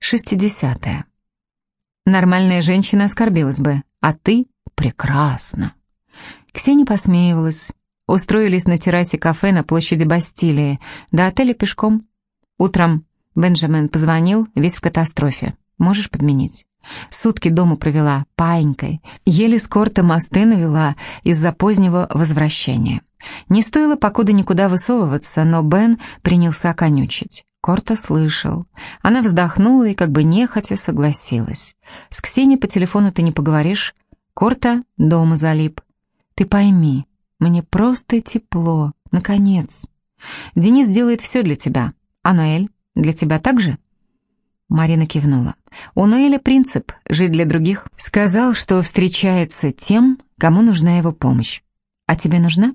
Шестидесятая. Нормальная женщина оскорбилась бы, а ты прекрасно. Ксения посмеивалась. Устроились на террасе кафе на площади Бастилии, до отеля пешком. Утром Бенджамин позвонил, весь в катастрофе. Можешь подменить? Сутки дома провела, паинькой, еле с корта мосты навела из-за позднего возвращения. Не стоило покуда никуда высовываться, но Бен принялся конючить. Корта слышал. Она вздохнула и как бы нехотя согласилась. «С Ксенией по телефону ты не поговоришь. Корта дома залип. Ты пойми, мне просто тепло, наконец. Денис делает все для тебя. А Ноэль, для тебя так же?» Марина кивнула. «У Ноэля принцип — жить для других. Сказал, что встречается тем, кому нужна его помощь. А тебе нужна?»